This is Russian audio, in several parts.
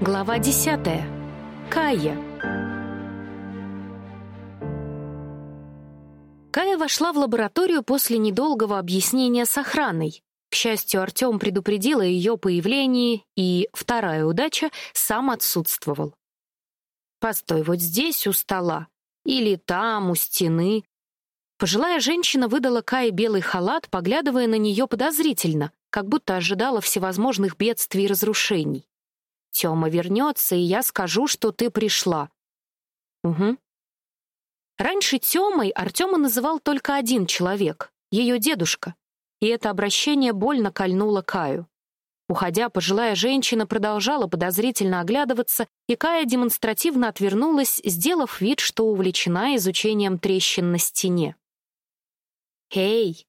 Глава десятая. Кая. Кая вошла в лабораторию после недолгого объяснения с охраной. К счастью, Артем предупредил о ее появлении, и вторая удача сам отсутствовал. «Постой, вот здесь у стола. Или там, у стены». Пожилая женщина выдала Кае белый халат, поглядывая на нее подозрительно, как будто ожидала всевозможных бедствий и разрушений. Тёма вернется, и я скажу, что ты пришла. Угу. Раньше Тёмой Артема называл только один человек — ее дедушка, и это обращение больно кольнуло Каю. Уходя, пожилая женщина продолжала подозрительно оглядываться, и Кая демонстративно отвернулась, сделав вид, что увлечена изучением трещин на стене. «Эй!»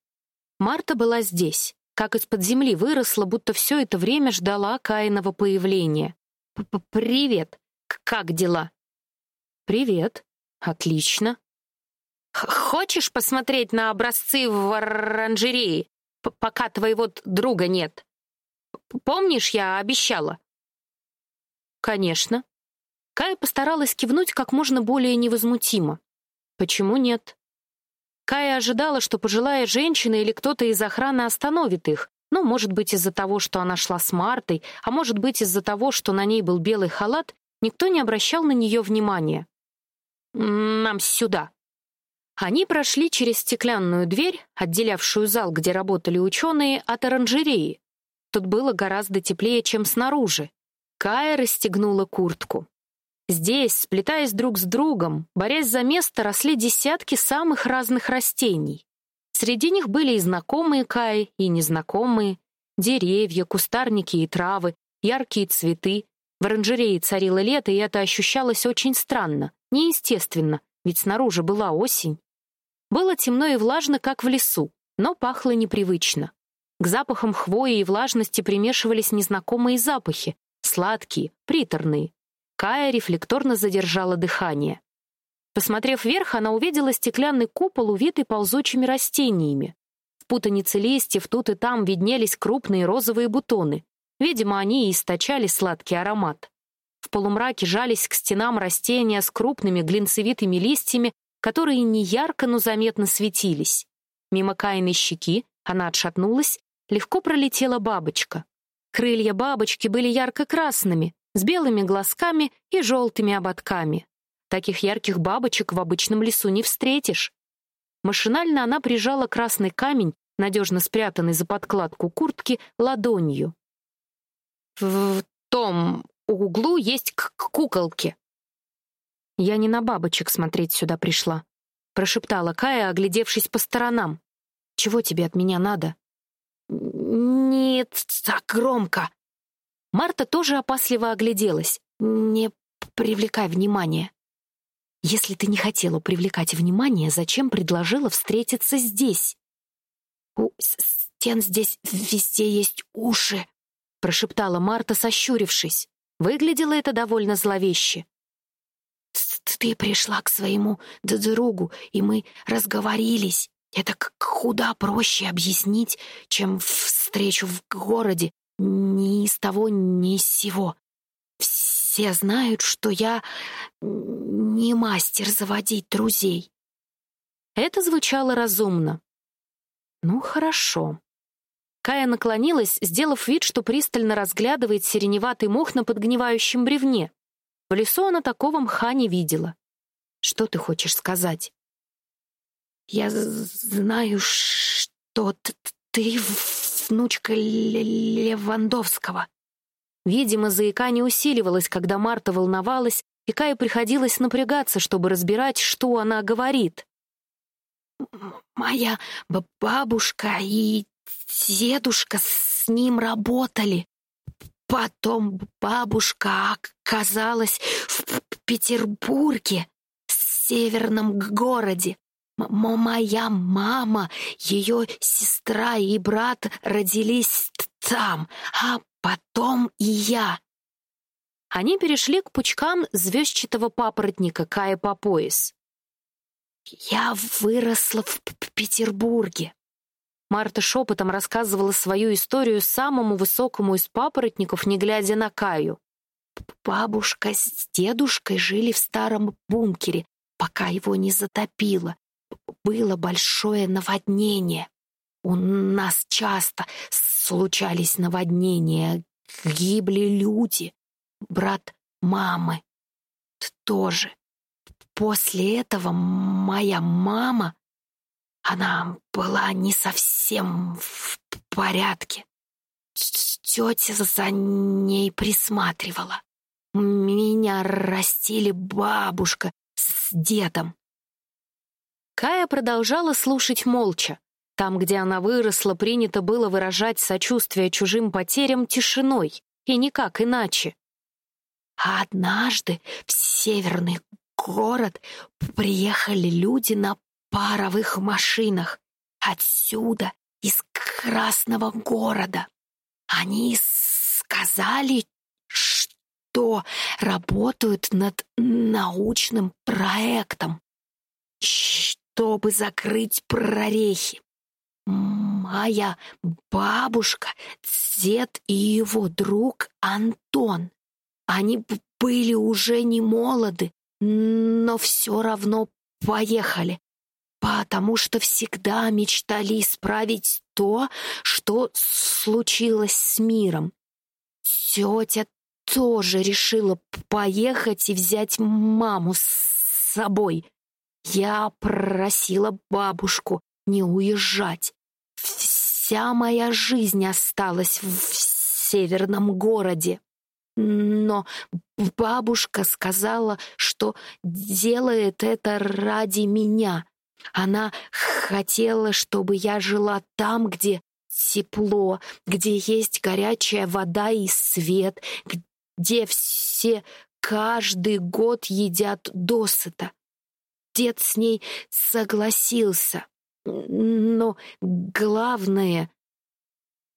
Марта была здесь как из-под земли выросла, будто все это время ждала Каиного появления. П -п «Привет! Как дела?» «Привет. Отлично». «Хочешь посмотреть на образцы в оранжерее, пока твоего друга нет? Помнишь, я обещала?» «Конечно». Кая постаралась кивнуть как можно более невозмутимо. «Почему нет?» Кая ожидала, что пожилая женщина или кто-то из охраны остановит их, ну, может быть, из-за того, что она шла с Мартой, а может быть, из-за того, что на ней был белый халат, никто не обращал на нее внимания. «Нам сюда». Они прошли через стеклянную дверь, отделявшую зал, где работали ученые, от оранжереи. Тут было гораздо теплее, чем снаружи. Кая расстегнула куртку. Здесь, сплетаясь друг с другом, борясь за место, росли десятки самых разных растений. Среди них были и знакомые Каи, и незнакомые. Деревья, кустарники и травы, яркие цветы. В оранжерее царило лето, и это ощущалось очень странно, неестественно, ведь снаружи была осень. Было темно и влажно, как в лесу, но пахло непривычно. К запахам хвои и влажности примешивались незнакомые запахи, сладкие, приторные. Кая рефлекторно задержала дыхание. Посмотрев вверх, она увидела стеклянный купол, увитый ползучими растениями. В путанице листьев тут и там виднелись крупные розовые бутоны. Видимо, они источали сладкий аромат. В полумраке жались к стенам растения с крупными глинцевитыми листьями, которые не ярко, но заметно светились. Мимо Каиной щеки она отшатнулась, легко пролетела бабочка. Крылья бабочки были ярко-красными, с белыми глазками и желтыми ободками. Таких ярких бабочек в обычном лесу не встретишь. Машинально она прижала красный камень, надежно спрятанный за подкладку куртки, ладонью. «В том углу есть к куколки». «Я не на бабочек смотреть сюда пришла», — прошептала Кая, оглядевшись по сторонам. «Чего тебе от меня надо?» «Нет, так громко», Марта тоже опасливо огляделась. «Не привлекай внимания». «Если ты не хотела привлекать внимание, зачем предложила встретиться здесь?» «У стен здесь везде есть уши», — прошептала Марта, сощурившись. Выглядело это довольно зловеще. «Ты пришла к своему другу, и мы разговорились. Это куда проще объяснить, чем встречу в городе, ни из того, ни из сего. Все знают, что я не мастер заводить друзей. Это звучало разумно. Ну, хорошо. Кая наклонилась, сделав вид, что пристально разглядывает сиреневатый мох на подгнивающем бревне. В лесу она такого мха не видела. Что ты хочешь сказать? Я знаю, что ты внучка Левандовского. Видимо, заикание усиливалось, когда Марта волновалась, и Кае приходилось напрягаться, чтобы разбирать, что она говорит. «Моя бабушка и дедушка с ним работали. Потом бабушка оказалась в Петербурге, северном городе. Моя мама, ее сестра и брат родились там, а потом и я. Они перешли к пучкам звездчатого папоротника Кая по пояс. «Я выросла в Петербурге». Марта шепотом рассказывала свою историю самому высокому из папоротников, не глядя на Каю. Бабушка с дедушкой жили в старом бункере, пока его не затопило. Было большое наводнение. У нас часто случались наводнения, гибли люди. Брат мамы тоже. После этого моя мама, она была не совсем в порядке. Тетя за ней присматривала. Меня растили бабушка с дедом. Кая продолжала слушать молча. Там, где она выросла, принято было выражать сочувствие чужим потерям тишиной, и никак иначе. А однажды в северный город приехали люди на паровых машинах. Отсюда, из Красного города. Они сказали, что работают над научным проектом, чтобы закрыть прорехи. Моя бабушка, дед и его друг Антон. Они были уже не молоды, но все равно поехали, потому что всегда мечтали исправить то, что случилось с миром. Тетя тоже решила поехать и взять маму с собой. Я просила бабушку не уезжать. Вся моя жизнь осталась в северном городе. Но бабушка сказала, что делает это ради меня. Она хотела, чтобы я жила там, где тепло, где есть горячая вода и свет, где все каждый год едят досыта. Дед с ней согласился. Но главное...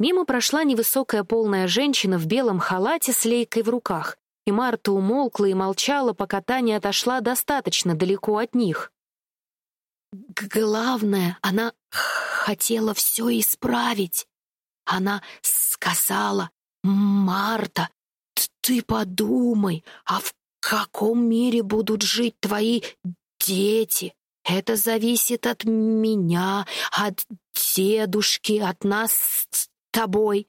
Мимо прошла невысокая полная женщина в белом халате с лейкой в руках, и Марта умолкла и молчала, пока та не отошла достаточно далеко от них. Главное, она хотела все исправить. Она сказала, «Марта, ты подумай, а в каком мире будут жить твои дети? Это зависит от меня, от дедушки, от нас с тобой.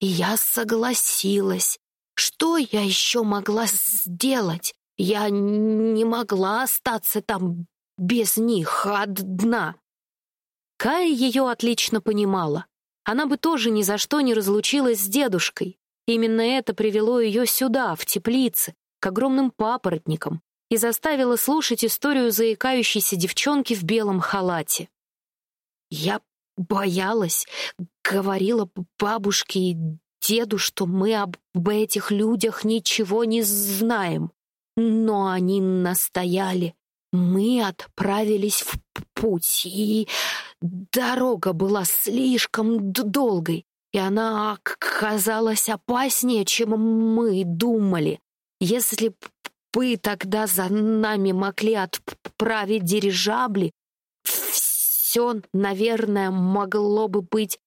И я согласилась. Что я еще могла сделать? Я не могла остаться там без них одна. Кая ее отлично понимала. Она бы тоже ни за что не разлучилась с дедушкой. Именно это привело ее сюда, в теплице, к огромным папоротникам, и заставило слушать историю заикающейся девчонки в белом халате. «Я боялась, говорила бабушке и деду, что мы об этих людях ничего не знаем. Но они настояли. Мы отправились в путь, и дорога была слишком долгой, и она оказалась опаснее, чем мы думали. Если вы тогда за нами могли отправить дирижабли, все, наверное, могло бы быть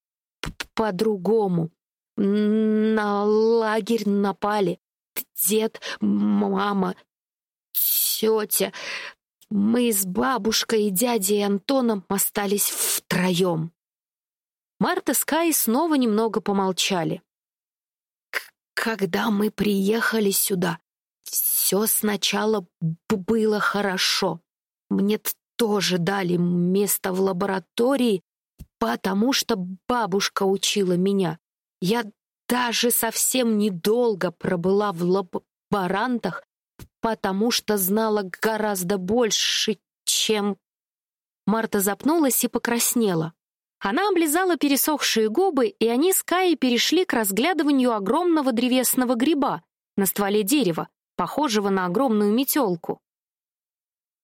по-другому. На лагерь напали. Дед, мама, тетя. Мы с бабушкой и дядей Антоном остались втроем. Марта с Кай снова немного помолчали. Когда мы приехали сюда, все сначала было хорошо. Мне тоже дали место в лаборатории, потому что бабушка учила меня. Я даже совсем недолго пробыла в лаборантах, потому что знала гораздо больше, чем... Марта запнулась и покраснела. Она облизала пересохшие губы, и они с Каей перешли к разглядыванию огромного древесного гриба на стволе дерева, похожего на огромную метелку.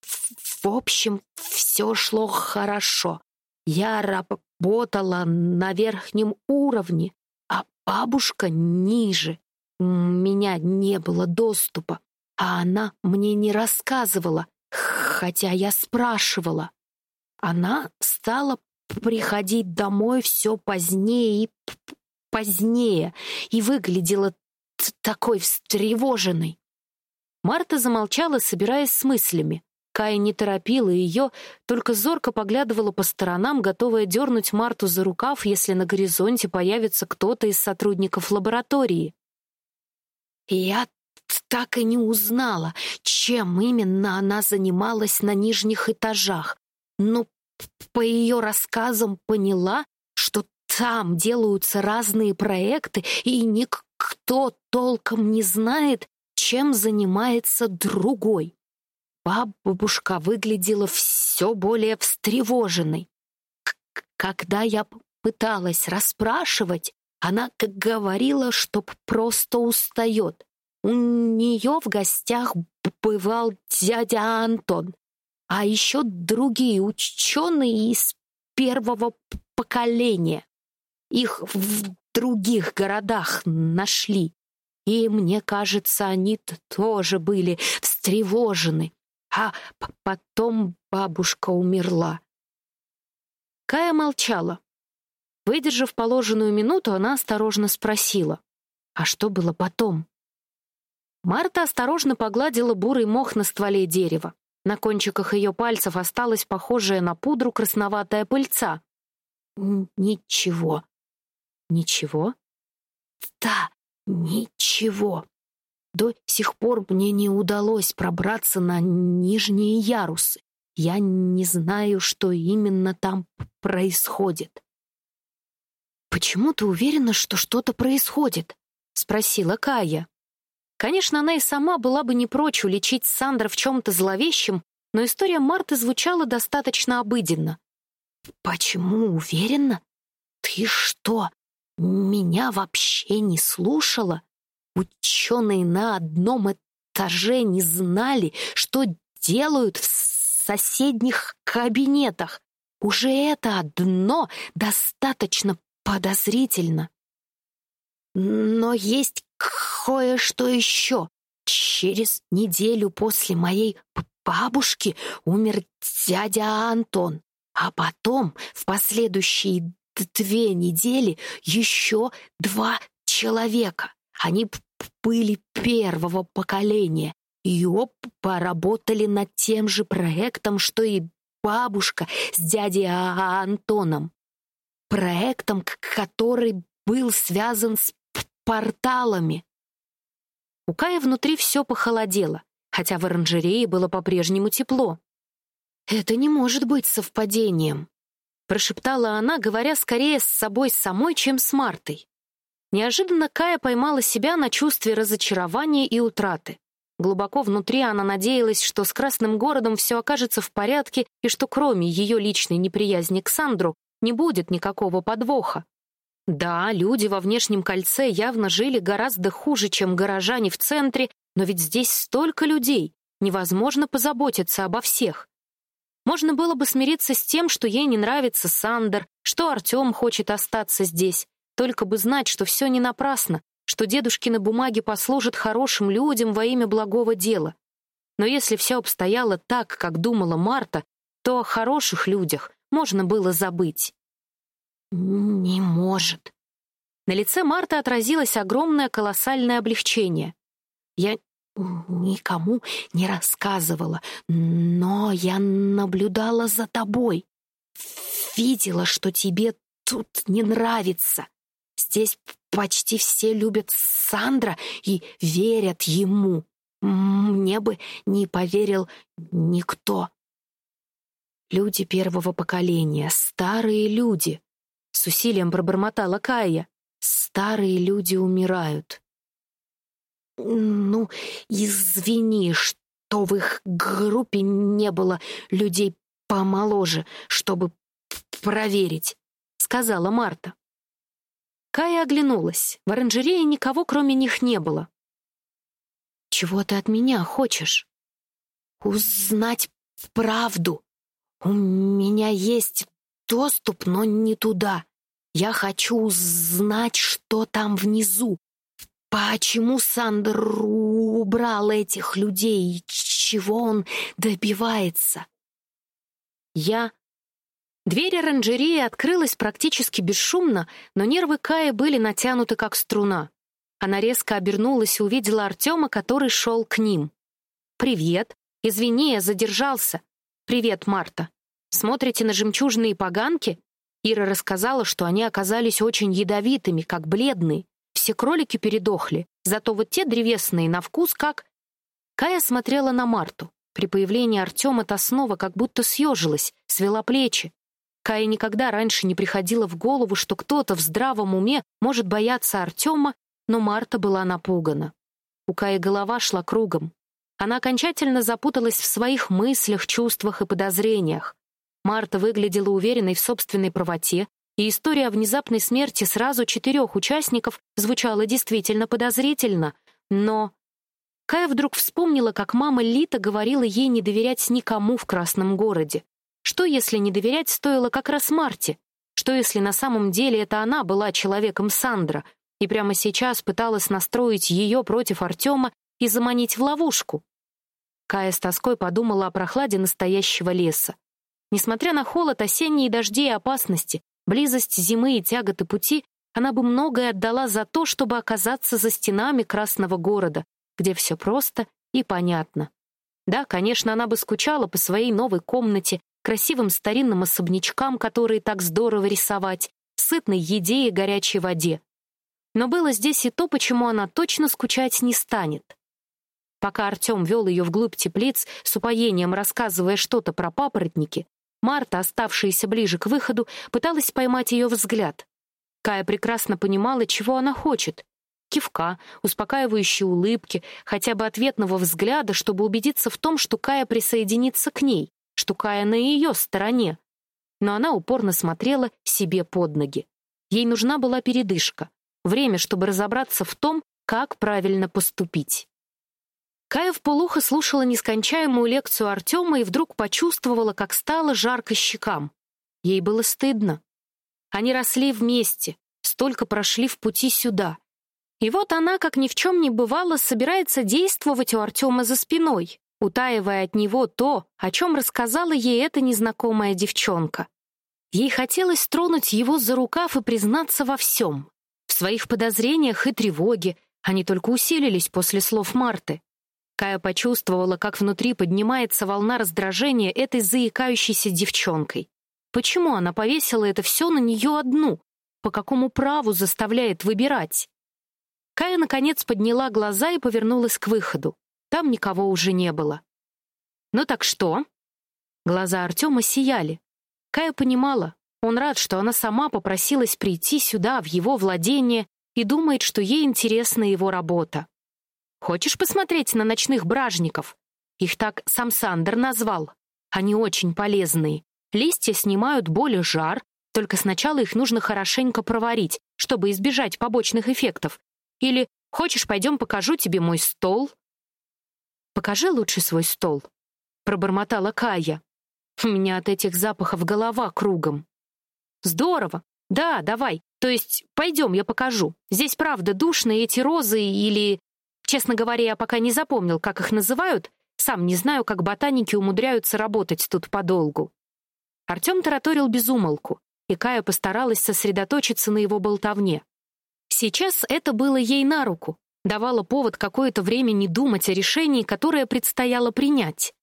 В общем, все шло хорошо. Я работала на верхнем уровне, а бабушка ниже. У меня не было доступа, а она мне не рассказывала, хотя я спрашивала. Она стала приходить домой все позднее и позднее и выглядела такой встревоженный?» Марта замолчала, собираясь с мыслями. Кая не торопила ее, только зорко поглядывала по сторонам, готовая дернуть Марту за рукав, если на горизонте появится кто-то из сотрудников лаборатории. «Я так и не узнала, чем именно она занималась на нижних этажах, но по ее рассказам поняла, что там делаются разные проекты, и никто толком не знает, чем занимается другой. Бабушка выглядела все более встревоженной. Когда я пыталась расспрашивать, она говорила, что просто устает. У нее в гостях бывал дядя Антон, а еще другие ученые из первого поколения. Их в других городах нашли. И мне кажется, они тоже были встревожены. А потом бабушка умерла. Кая молчала. Выдержав положенную минуту, она осторожно спросила. «А что было потом?» Марта осторожно погладила бурый мох на стволе дерева. На кончиках ее пальцев осталась похожая на пудру красноватая пыльца. «Ничего». «Ничего?» «Да, ничего. До сих пор мне не удалось пробраться на нижние ярусы. Я не знаю, что именно там происходит. «Почему ты уверена, что что-то происходит?» — спросила Кая. Конечно, она и сама была бы не прочь уличить Сандра в чем-то зловещем, но история Марты звучала достаточно обыденно. «Почему уверена? Ты что, меня вообще не слушала?» Ученые на одном этаже не знали, что делают в соседних кабинетах. Уже это одно достаточно подозрительно. Но есть кое-что еще. Через неделю после моей бабушки умер дядя Антон, а потом в последующие две недели еще два человека. Они были первого поколения оба поработали над тем же проектом, что и бабушка с дядей а Антоном. Проектом, который был связан с порталами. У Кая внутри все похолодело, хотя в оранжерее было по-прежнему тепло. «Это не может быть совпадением», — прошептала она, говоря скорее с собой самой, чем с Мартой. Неожиданно Кая поймала себя на чувстве разочарования и утраты. Глубоко внутри она надеялась, что с Красным городом все окажется в порядке и что кроме ее личной неприязни к Сандру не будет никакого подвоха. Да, люди во внешнем кольце явно жили гораздо хуже, чем горожане в центре, но ведь здесь столько людей, невозможно позаботиться обо всех. Можно было бы смириться с тем, что ей не нравится Сандер, что Артем хочет остаться здесь, только бы знать, что все не напрасно, что дедушкины бумаги послужат хорошим людям во имя благого дела. Но если все обстояло так, как думала Марта, то о хороших людях можно было забыть. «Не может». На лице Марты отразилось огромное колоссальное облегчение. «Я никому не рассказывала, но я наблюдала за тобой. Видела, что тебе тут не нравится. Здесь почти все любят Сандра и верят ему. Мне бы не поверил никто. Люди первого поколения, старые люди. С усилием пробормотала Кая. Старые люди умирают. Ну, извини, что в их группе не было людей помоложе, чтобы проверить, сказала Марта. Кая оглянулась. В оранжерее никого, кроме них, не было. «Чего ты от меня хочешь?» «Узнать правду. У меня есть доступ, но не туда. Я хочу узнать, что там внизу. Почему Сандер убрал этих людей и чего он добивается?» «Я Дверь оранжереи открылась практически бесшумно, но нервы Кая были натянуты как струна. Она резко обернулась и увидела Артема, который шел к ним. «Привет. Извини, я задержался. Привет, Марта. Смотрите на жемчужные поганки?» Ира рассказала, что они оказались очень ядовитыми, как бледные. Все кролики передохли, зато вот те древесные на вкус как... Кая смотрела на Марту. При появлении Артема та снова как будто съежилась, свела плечи. Кая никогда раньше не приходило в голову, что кто-то в здравом уме может бояться Артема, но Марта была напугана. У Каи голова шла кругом. Она окончательно запуталась в своих мыслях, чувствах и подозрениях. Марта выглядела уверенной в собственной правоте, и история о внезапной смерти сразу четырех участников звучала действительно подозрительно, но... Кая вдруг вспомнила, как мама Лита говорила ей не доверять никому в Красном городе. Что, если не доверять стоило как раз Марте? Что, если на самом деле это она была человеком Сандра и прямо сейчас пыталась настроить ее против Артема и заманить в ловушку? Кая с тоской подумала о прохладе настоящего леса. Несмотря на холод, осенние дожди и опасности, близость зимы и тяготы пути, она бы многое отдала за то, чтобы оказаться за стенами Красного города, где все просто и понятно. Да, конечно, она бы скучала по своей новой комнате, красивым старинным особнячкам, которые так здорово рисовать, сытной еде и горячей воде. Но было здесь и то, почему она точно скучать не станет. Пока Артем вел ее вглубь теплиц, с упоением рассказывая что-то про папоротники, Марта, оставшаяся ближе к выходу, пыталась поймать ее взгляд. Кая прекрасно понимала, чего она хочет. Кивка, успокаивающей улыбки, хотя бы ответного взгляда, чтобы убедиться в том, что Кая присоединится к ней, что Кая на ее стороне. Но она упорно смотрела себе под ноги. Ей нужна была передышка, время, чтобы разобраться в том, как правильно поступить. Кая вполуха слушала нескончаемую лекцию Артема и вдруг почувствовала, как стало жарко щекам. Ей было стыдно. Они росли вместе, столько прошли в пути сюда. И вот она, как ни в чем не бывало, собирается действовать у Артема за спиной, утаивая от него то, о чем рассказала ей эта незнакомая девчонка. Ей хотелось тронуть его за рукав и признаться во всем. В своих подозрениях и тревоге они только усилились после слов Марты. Кая почувствовала, как внутри поднимается волна раздражения этой заикающейся девчонкой. Почему она повесила это все на нее одну? По какому праву заставляет выбирать? Кая, наконец, подняла глаза и повернулась к выходу. Там никого уже не было. «Ну так что?» Глаза Артема сияли. Кая понимала, он рад, что она сама попросилась прийти сюда, в его владение, и думает, что ей интересна его работа. Хочешь посмотреть на ночных бражников? Их так сам Сандер назвал. Они очень полезные. Листья снимают боль и жар, только сначала их нужно хорошенько проварить, чтобы избежать побочных эффектов. Или хочешь, пойдем покажу тебе мой стол? Покажи лучше свой стол, пробормотала Кая. У меня от этих запахов голова кругом. Здорово. Да, давай. То есть, пойдем, я покажу. Здесь правда душно, и эти розы или Честно говоря, я пока не запомнил, как их называют, сам не знаю, как ботаники умудряются работать тут подолгу. Артем тараторил без умолку, и Кая постаралась сосредоточиться на его болтовне. Сейчас это было ей на руку, давало повод какое-то время не думать о решении, которое предстояло принять.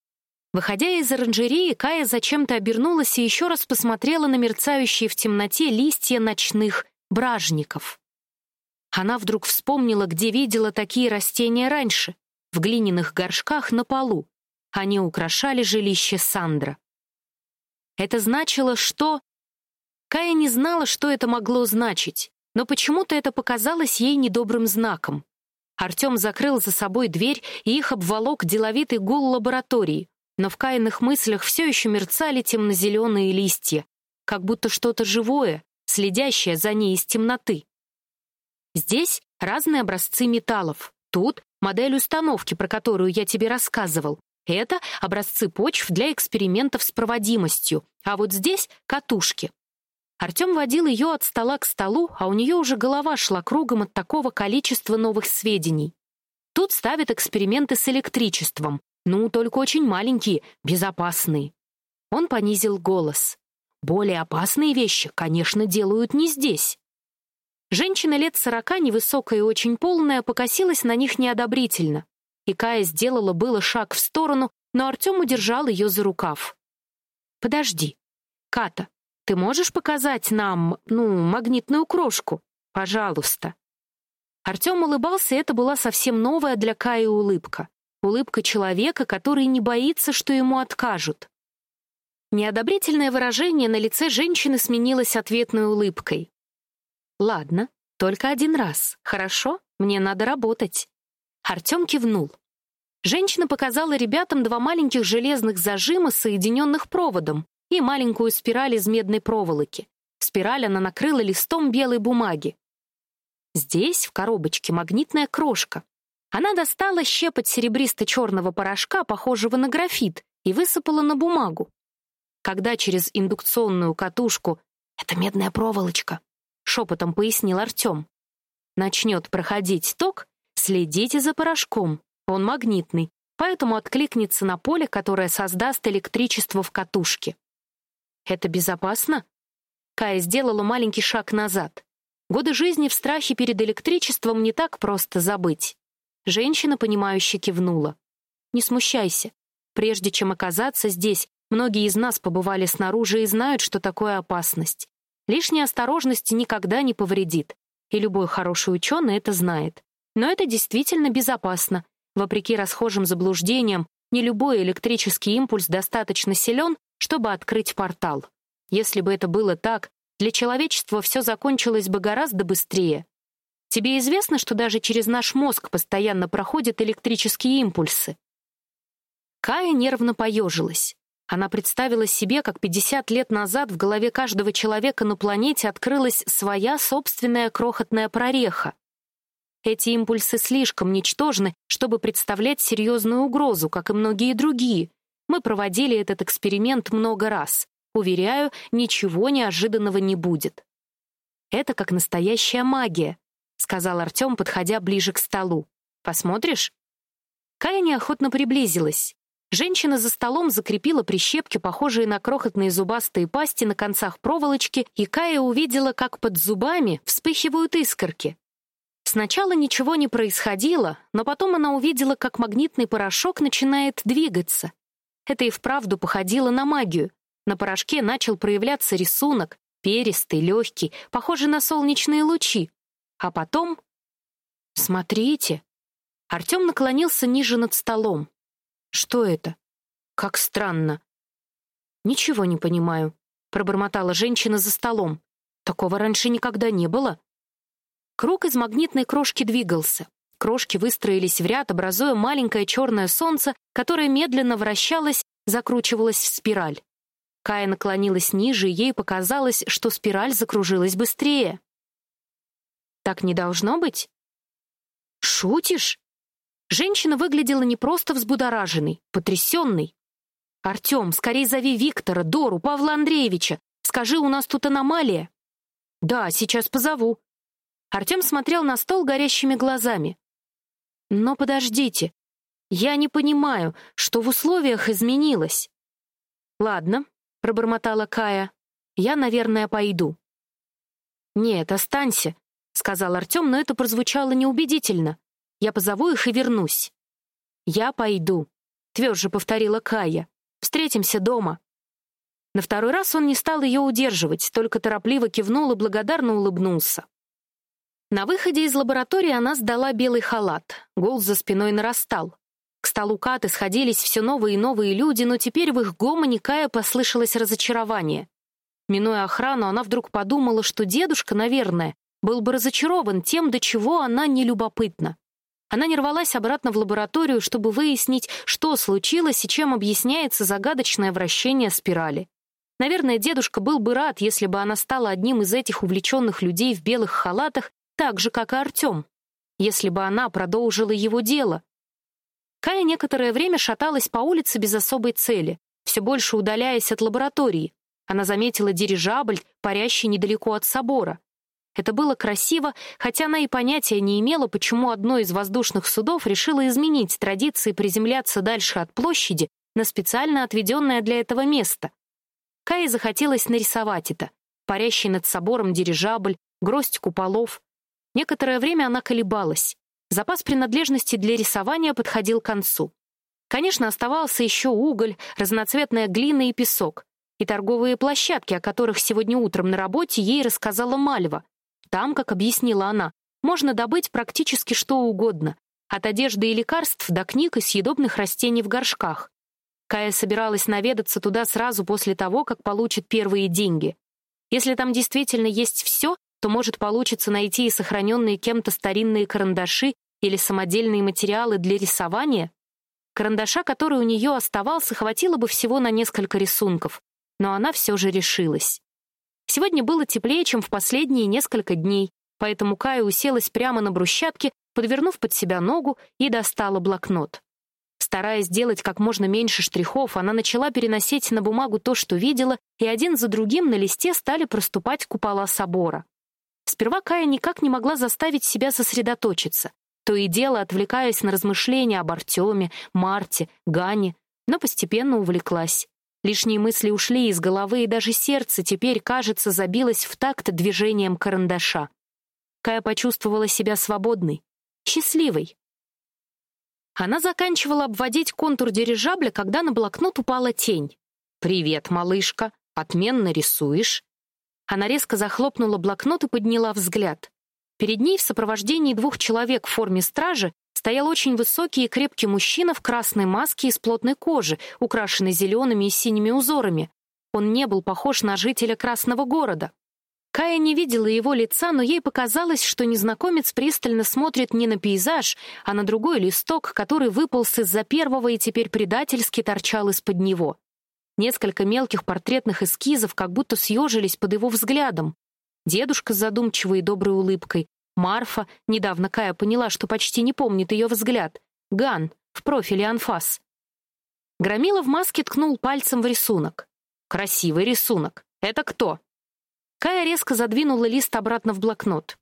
Выходя из оранжереи, Кая зачем-то обернулась и еще раз посмотрела на мерцающие в темноте листья ночных бражников. Она вдруг вспомнила, где видела такие растения раньше, в глиняных горшках на полу. Они украшали жилище Сандра. Это значило, что... Кая не знала, что это могло значить, но почему-то это показалось ей недобрым знаком. Артем закрыл за собой дверь, и их обволок деловитый гул лаборатории, но в Каиных мыслях все еще мерцали темно-зеленые листья, как будто что-то живое, следящее за ней из темноты. Здесь разные образцы металлов. Тут модель установки, про которую я тебе рассказывал. Это образцы почв для экспериментов с проводимостью, а вот здесь катушки. Артем водил ее от стола к столу, а у нее уже голова шла кругом от такого количества новых сведений. Тут ставят эксперименты с электричеством, ну, только очень маленькие, безопасные. Он понизил голос. Более опасные вещи, конечно, делают не здесь. Женщина лет сорока, невысокая и очень полная, покосилась на них неодобрительно. И Кая сделала было шаг в сторону, но Артем удержал ее за рукав. «Подожди. Ката, ты можешь показать нам, ну, магнитную крошку? Пожалуйста». Артем улыбался, и это была совсем новая для Каи улыбка. Улыбка человека, который не боится, что ему откажут. Неодобрительное выражение на лице женщины сменилось ответной улыбкой. «Ладно, только один раз. Хорошо? Мне надо работать». Артем кивнул. Женщина показала ребятам два маленьких железных зажима, соединенных проводом, и маленькую спираль из медной проволоки. Спираль она накрыла листом белой бумаги. Здесь, в коробочке, магнитная крошка. Она достала щепоть серебристо-черного порошка, похожего на графит, и высыпала на бумагу. Когда через индукционную катушку «Это медная проволочка», шепотом пояснил Артем. Начнет проходить ток, следите за порошком. Он магнитный, поэтому откликнется на поле, которое создаст электричество в катушке. Это безопасно? Кая сделала маленький шаг назад. Годы жизни в страхе перед электричеством не так просто забыть. Женщина, понимающе кивнула. Не смущайся. Прежде чем оказаться здесь, многие из нас побывали снаружи и знают, что такое опасность. Лишняя осторожность никогда не повредит, и любой хороший ученый это знает. Но это действительно безопасно. Вопреки расхожим заблуждениям, не любой электрический импульс достаточно силен, чтобы открыть портал. Если бы это было так, для человечества все закончилось бы гораздо быстрее. Тебе известно, что даже через наш мозг постоянно проходят электрические импульсы? Кая нервно поежилась. Она представила себе, как 50 лет назад в голове каждого человека на планете открылась своя собственная крохотная прореха. Эти импульсы слишком ничтожны, чтобы представлять серьезную угрозу, как и многие другие. Мы проводили этот эксперимент много раз. Уверяю, ничего неожиданного не будет. Это как настоящая магия, сказал Артем, подходя ближе к столу. Посмотришь? Кая неохотно приблизилась. Женщина за столом закрепила прищепки, похожие на крохотные зубастые пасти на концах проволочки, и Кая увидела, как под зубами вспыхивают искорки. Сначала ничего не происходило, но потом она увидела, как магнитный порошок начинает двигаться. Это и вправду походило на магию. На порошке начал проявляться рисунок, перистый, легкий, похожий на солнечные лучи. А потом... Смотрите. Артем наклонился ниже над столом. Что это? Как странно. Ничего не понимаю, пробормотала женщина за столом. Такого раньше никогда не было. Круг из магнитной крошки двигался. Крошки выстроились в ряд, образуя маленькое черное солнце, которое медленно вращалось, закручивалось в спираль. Кая наклонилась ниже, и ей показалось, что спираль закружилась быстрее. Так не должно быть? Шутишь? Женщина выглядела не просто взбудораженной, потрясенной. «Артем, скорее зови Виктора, Дору, Павла Андреевича. Скажи, у нас тут аномалия». «Да, сейчас позову». Артем смотрел на стол горящими глазами. «Но подождите. Я не понимаю, что в условиях изменилось». «Ладно», — пробормотала Кая. «Я, наверное, пойду». «Нет, останься», — сказал Артем, но это прозвучало неубедительно. Я позову их и вернусь. Я пойду, тверже повторила Кая. Встретимся дома. На второй раз он не стал ее удерживать, только торопливо кивнул и благодарно улыбнулся. На выходе из лаборатории она сдала белый халат. Гул за спиной нарастал. К столу Каты сходились все новые и новые люди, но теперь в их гомоне Кая послышалось разочарование. Минуя охрану, она вдруг подумала, что дедушка, наверное, был бы разочарован тем, до чего она не любопытна. Она не рвалась обратно в лабораторию, чтобы выяснить, что случилось и чем объясняется загадочное вращение спирали. Наверное, дедушка был бы рад, если бы она стала одним из этих увлеченных людей в белых халатах, так же, как и Артем. Если бы она продолжила его дело. Кая некоторое время шаталась по улице без особой цели, все больше удаляясь от лаборатории. Она заметила дирижабль, парящий недалеко от собора. Это было красиво, хотя она и понятия не имела, почему одно из воздушных судов решило изменить традиции приземляться дальше от площади на специально отведенное для этого место. Кае захотелось нарисовать это. Парящий над собором дирижабль, гроздь куполов. Некоторое время она колебалась. Запас принадлежностей для рисования подходил к концу. Конечно, оставался еще уголь, разноцветная глина и песок, и торговые площадки, о которых сегодня утром на работе ей рассказала Мальва. Там, как объяснила она, можно добыть практически что угодно, от одежды и лекарств до книг и съедобных растений в горшках. Кая собиралась наведаться туда сразу после того, как получит первые деньги. Если там действительно есть все, то может получиться найти и сохраненные кем-то старинные карандаши или самодельные материалы для рисования. Карандаша, который у нее оставался, хватило бы всего на несколько рисунков, но она все же решилась. Сегодня было теплее, чем в последние несколько дней, поэтому Кая уселась прямо на брусчатке, подвернув под себя ногу и достала блокнот. Стараясь сделать как можно меньше штрихов, она начала переносить на бумагу то, что видела, и один за другим на листе стали проступать купола собора. Сперва Кая никак не могла заставить себя сосредоточиться, то и дело отвлекаясь на размышления об Артеме, Марте, Гане, но постепенно увлеклась. Лишние мысли ушли из головы, и даже сердце теперь, кажется, забилось в такт движением карандаша. Кая почувствовала себя свободной, счастливой. Она заканчивала обводить контур дирижабля, когда на блокнот упала тень. «Привет, малышка. Отменно рисуешь». Она резко захлопнула блокнот и подняла взгляд. Перед ней в сопровождении двух человек в форме стражи стоял очень высокий и крепкий мужчина в красной маске из плотной кожи, украшенной зелеными и синими узорами. Он не был похож на жителя Красного города. Кая не видела его лица, но ей показалось, что незнакомец пристально смотрит не на пейзаж, а на другой листок, который выполз из-за первого и теперь предательски торчал из-под него. Несколько мелких портретных эскизов как будто съежились под его взглядом. Дедушка с задумчивой и доброй улыбкой, Марфа, недавно Кая поняла, что почти не помнит ее взгляд, Ган, в профиле анфас. Громила в маске ткнул пальцем в рисунок. «Красивый рисунок. Это кто?» Кая резко задвинула лист обратно в блокнот.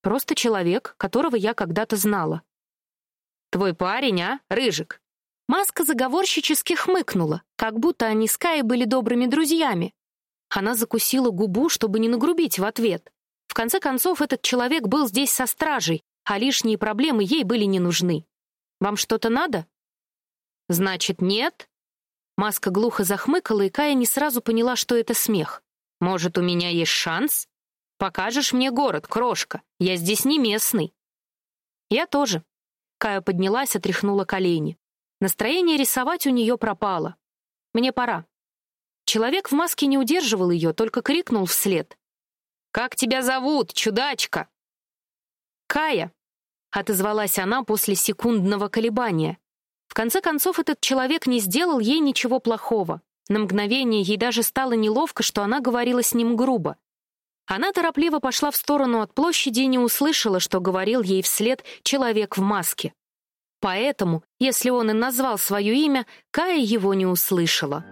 Просто человек, которого я когда-то знала. Твой парень, а, рыжик? Маска заговорщически хмыкнула, как будто они с Каей были добрыми друзьями. Она закусила губу, чтобы не нагрубить в ответ. В конце концов, этот человек был здесь со стражей, а лишние проблемы ей были не нужны. Вам что-то надо? Значит, нет? Маска глухо захмыкала, и Кая не сразу поняла, что это смех. Может, у меня есть шанс? Покажешь мне город, крошка. Я здесь не местный. Я тоже. Кая поднялась, отряхнула колени. Настроение рисовать у нее пропало. Мне пора. Человек в маске не удерживал ее, только крикнул вслед. «Как тебя зовут, чудачка?» «Кая», — отозвалась она после секундного колебания. В конце концов, этот человек не сделал ей ничего плохого. На мгновение ей даже стало неловко, что она говорила с ним грубо. Она торопливо пошла в сторону от площади и не услышала, что говорил ей вслед человек в маске. Поэтому, если он и назвал свое имя, Кая его не услышала.